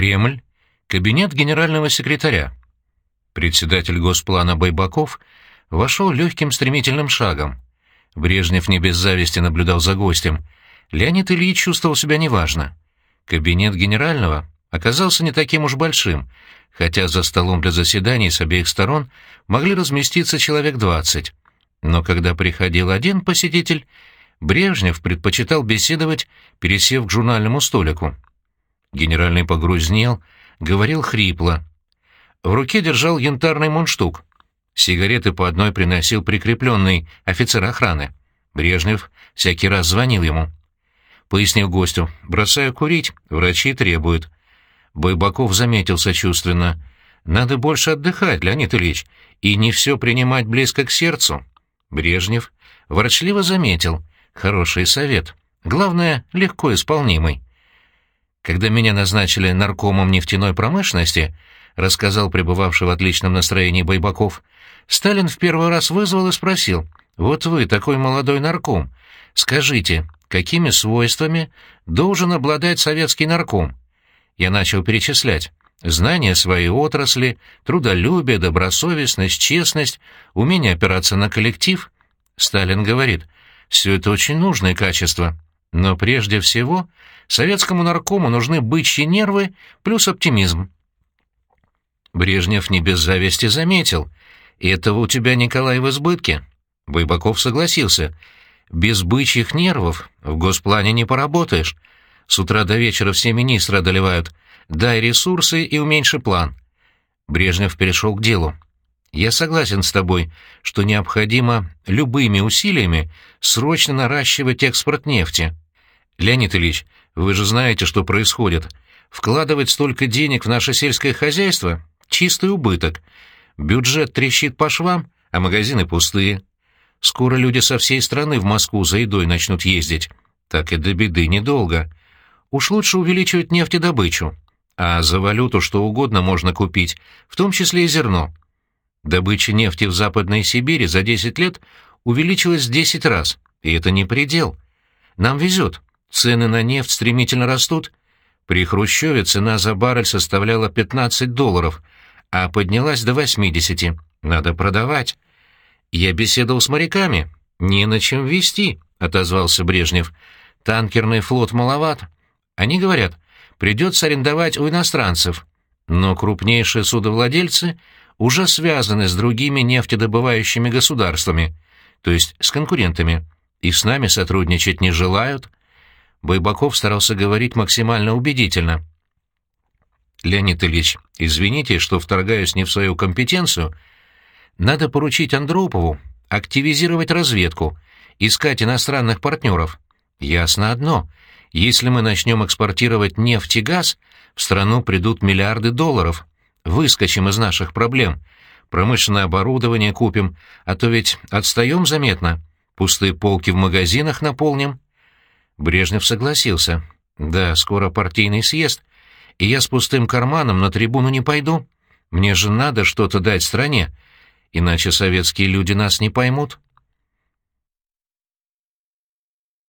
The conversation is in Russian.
Кремль, кабинет генерального секретаря. Председатель Госплана Байбаков вошел легким стремительным шагом. Брежнев не без зависти наблюдал за гостем. Леонид Ильич чувствовал себя неважно. Кабинет генерального оказался не таким уж большим, хотя за столом для заседаний с обеих сторон могли разместиться человек двадцать. Но когда приходил один посетитель, Брежнев предпочитал беседовать, пересев к журнальному столику. Генеральный погрузнел, говорил хрипло. В руке держал янтарный мундштук. Сигареты по одной приносил прикрепленный офицер охраны. Брежнев всякий раз звонил ему. Пояснил гостю, бросаю курить, врачи требуют. Байбаков заметил сочувственно. «Надо больше отдыхать, Леонид Ильич, и не все принимать близко к сердцу». Брежнев ворчливо заметил. «Хороший совет. Главное, легко исполнимый». Когда меня назначили наркомом нефтяной промышленности, рассказал пребывавший в отличном настроении Байбаков, Сталин в первый раз вызвал и спросил, «Вот вы, такой молодой нарком, скажите, какими свойствами должен обладать советский нарком?» Я начал перечислять. Знание своей отрасли, трудолюбие, добросовестность, честность, умение опираться на коллектив. Сталин говорит, все это очень нужные качества. Но прежде всего советскому наркому нужны бычьи нервы плюс оптимизм. Брежнев не без зависти заметил. «Этого у тебя, Николай, в избытке». Байбаков согласился. «Без бычьих нервов в госплане не поработаешь. С утра до вечера все министры одолевают. Дай ресурсы и уменьши план». Брежнев перешел к делу. «Я согласен с тобой, что необходимо любыми усилиями срочно наращивать экспорт нефти. Леонид Ильич, вы же знаете, что происходит. Вкладывать столько денег в наше сельское хозяйство — чистый убыток. Бюджет трещит по швам, а магазины пустые. Скоро люди со всей страны в Москву за едой начнут ездить. Так и до беды недолго. Уж лучше увеличивать нефтедобычу. А за валюту что угодно можно купить, в том числе и зерно. Добыча нефти в Западной Сибири за 10 лет увеличилась в 10 раз, и это не предел. Нам везет. Цены на нефть стремительно растут. При Хрущеве цена за баррель составляла 15 долларов, а поднялась до 80. Надо продавать. Я беседовал с моряками. Не на чем вести, отозвался Брежнев. Танкерный флот маловат. Они говорят, придется арендовать у иностранцев. Но крупнейшие судовладельцы уже связаны с другими нефтедобывающими государствами, то есть с конкурентами, и с нами сотрудничать не желают. Байбаков старался говорить максимально убедительно. «Леонид Ильич, извините, что вторгаюсь не в свою компетенцию. Надо поручить Андропову активизировать разведку, искать иностранных партнеров. Ясно одно. Если мы начнем экспортировать нефть и газ, в страну придут миллиарды долларов. Выскочим из наших проблем. Промышленное оборудование купим, а то ведь отстаем заметно. Пустые полки в магазинах наполним». Брежнев согласился. «Да, скоро партийный съезд, и я с пустым карманом на трибуну не пойду. Мне же надо что-то дать стране, иначе советские люди нас не поймут».